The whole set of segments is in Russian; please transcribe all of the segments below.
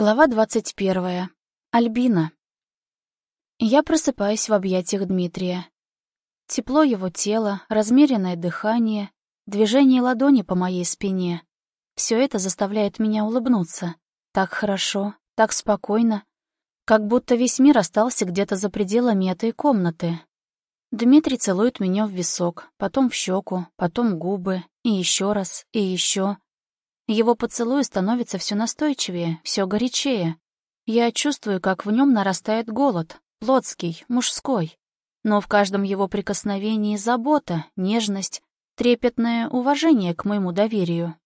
Глава двадцать первая. Альбина. Я просыпаюсь в объятиях Дмитрия. Тепло его тела, размеренное дыхание, движение ладони по моей спине. Все это заставляет меня улыбнуться. Так хорошо, так спокойно, как будто весь мир остался где-то за пределами этой комнаты. Дмитрий целует меня в висок, потом в щеку, потом губы, и еще раз, и еще. Его поцелуй становится все настойчивее, все горячее. Я чувствую, как в нем нарастает голод, плотский, мужской. Но в каждом его прикосновении забота, нежность, трепетное уважение к моему доверию.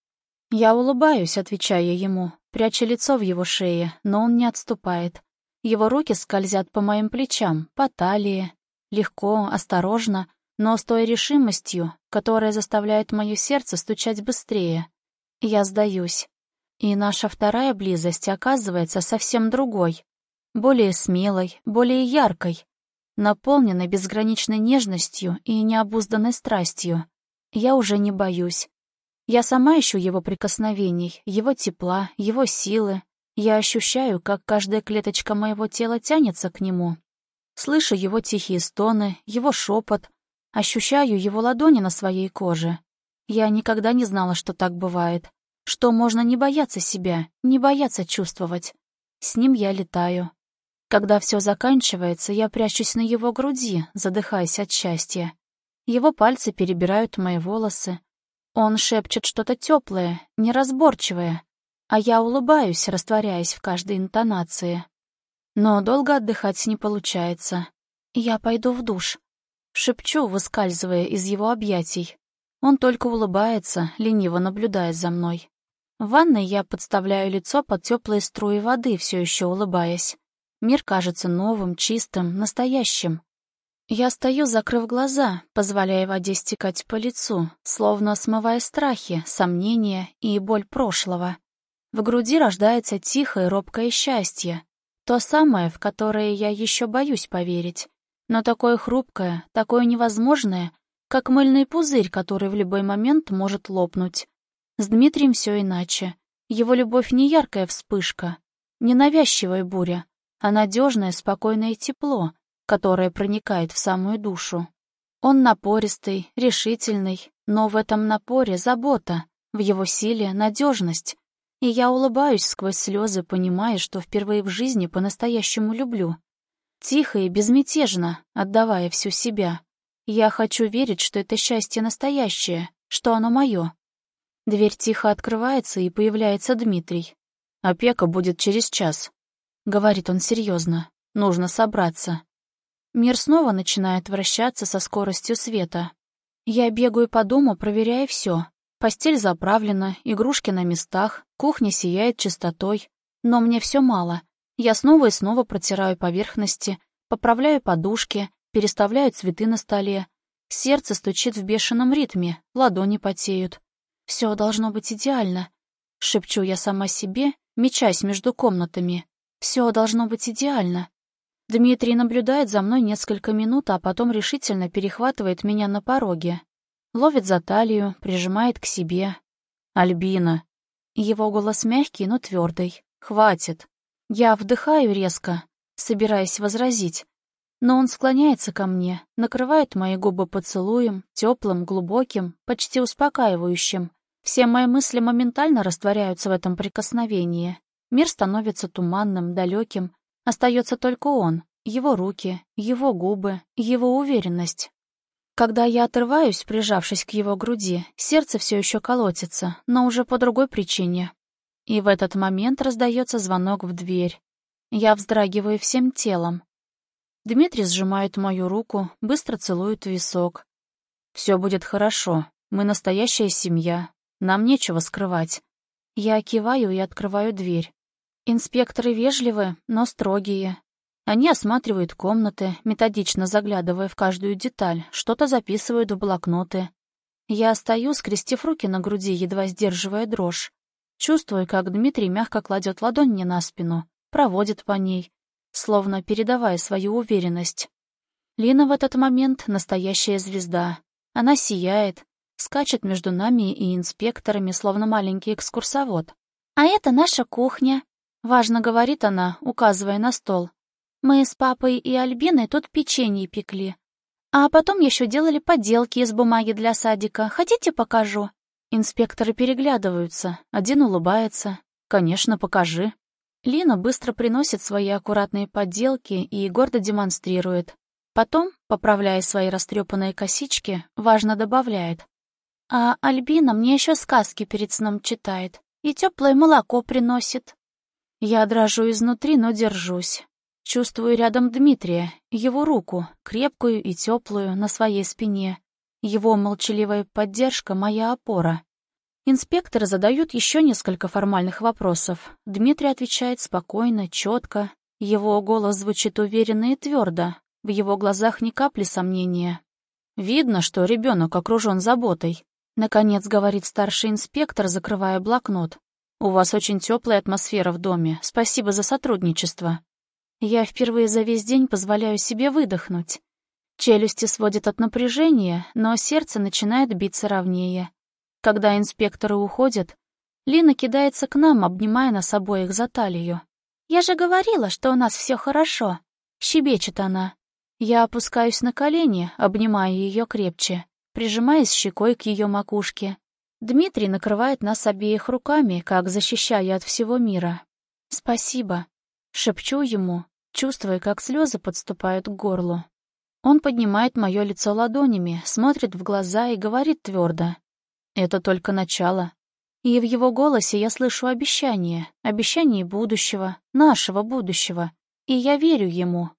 Я улыбаюсь, отвечая ему, пряча лицо в его шее, но он не отступает. Его руки скользят по моим плечам, по талии. Легко, осторожно, но с той решимостью, которая заставляет мое сердце стучать быстрее. Я сдаюсь. И наша вторая близость оказывается совсем другой. Более смелой, более яркой. Наполненной безграничной нежностью и необузданной страстью. Я уже не боюсь. Я сама ищу его прикосновений, его тепла, его силы. Я ощущаю, как каждая клеточка моего тела тянется к нему. Слышу его тихие стоны, его шепот. Ощущаю его ладони на своей коже. Я никогда не знала, что так бывает. Что можно не бояться себя, не бояться чувствовать. С ним я летаю. Когда все заканчивается, я прячусь на его груди, задыхаясь от счастья. Его пальцы перебирают мои волосы. Он шепчет что-то теплое, неразборчивое, а я улыбаюсь, растворяясь в каждой интонации. Но долго отдыхать не получается. Я пойду в душ. Шепчу, выскальзывая из его объятий. Он только улыбается, лениво наблюдая за мной. В ванной я подставляю лицо под теплые струи воды, все еще улыбаясь. Мир кажется новым, чистым, настоящим. Я стою, закрыв глаза, позволяя воде стекать по лицу, словно смывая страхи, сомнения и боль прошлого. В груди рождается тихое робкое счастье, то самое, в которое я еще боюсь поверить, но такое хрупкое, такое невозможное, как мыльный пузырь, который в любой момент может лопнуть. С Дмитрием все иначе. Его любовь не яркая вспышка, не навязчивая буря, а надежное, спокойное тепло, которое проникает в самую душу. Он напористый, решительный, но в этом напоре забота, в его силе надежность. И я улыбаюсь сквозь слезы, понимая, что впервые в жизни по-настоящему люблю. Тихо и безмятежно, отдавая всю себя. Я хочу верить, что это счастье настоящее, что оно мое. Дверь тихо открывается, и появляется Дмитрий. «Опека будет через час», — говорит он серьезно. «Нужно собраться». Мир снова начинает вращаться со скоростью света. Я бегаю по дому, проверяя все. Постель заправлена, игрушки на местах, кухня сияет чистотой. Но мне все мало. Я снова и снова протираю поверхности, поправляю подушки, переставляю цветы на столе. Сердце стучит в бешеном ритме, ладони потеют. Все должно быть идеально. Шепчу я сама себе, мечась между комнатами. Все должно быть идеально. Дмитрий наблюдает за мной несколько минут, а потом решительно перехватывает меня на пороге. Ловит за талию, прижимает к себе. «Альбина». Его голос мягкий, но твердый. «Хватит». Я вдыхаю резко, собираясь возразить, но он склоняется ко мне, накрывает мои губы поцелуем, теплым, глубоким, почти успокаивающим. Все мои мысли моментально растворяются в этом прикосновении. Мир становится туманным, далеким. Остается только он, его руки, его губы, его уверенность. Когда я отрываюсь, прижавшись к его груди, сердце все еще колотится, но уже по другой причине. И в этот момент раздается звонок в дверь. Я вздрагиваю всем телом. Дмитрий сжимает мою руку, быстро целует висок. Все будет хорошо. Мы настоящая семья. Нам нечего скрывать. Я киваю и открываю дверь. Инспекторы вежливы, но строгие. Они осматривают комнаты, методично заглядывая в каждую деталь, что-то записывают в блокноты. Я стою, скрестив руки на груди, едва сдерживая дрожь. Чувствую, как Дмитрий мягко кладет ладонь мне на спину, проводит по ней, словно передавая свою уверенность. Лина в этот момент — настоящая звезда. Она сияет, скачет между нами и инспекторами, словно маленький экскурсовод. «А это наша кухня», Важно говорит она, указывая на стол. Мы с папой и Альбиной тут печенье пекли. А потом еще делали поделки из бумаги для садика. Хотите, покажу? Инспекторы переглядываются. Один улыбается. Конечно, покажи. Лина быстро приносит свои аккуратные подделки и гордо демонстрирует. Потом, поправляя свои растрепанные косички, важно добавляет. А Альбина мне еще сказки перед сном читает и теплое молоко приносит. Я дрожу изнутри, но держусь. Чувствую рядом Дмитрия, его руку, крепкую и теплую, на своей спине. Его молчаливая поддержка — моя опора. Инспекторы задают еще несколько формальных вопросов. Дмитрий отвечает спокойно, четко. Его голос звучит уверенно и твердо. В его глазах ни капли сомнения. Видно, что ребенок окружен заботой. Наконец говорит старший инспектор, закрывая блокнот. «У вас очень теплая атмосфера в доме. Спасибо за сотрудничество». Я впервые за весь день позволяю себе выдохнуть. Челюсти сводят от напряжения, но сердце начинает биться ровнее. Когда инспекторы уходят, Лина кидается к нам, обнимая нас обоих за талию. «Я же говорила, что у нас все хорошо», — щебечет она. Я опускаюсь на колени, обнимая ее крепче, прижимаясь щекой к ее макушке. Дмитрий накрывает нас обеих руками, как защищая от всего мира. «Спасибо», — шепчу ему, чувствуя, как слезы подступают к горлу. Он поднимает мое лицо ладонями, смотрит в глаза и говорит твердо. Это только начало. И в его голосе я слышу обещание, обещание будущего, нашего будущего. И я верю ему,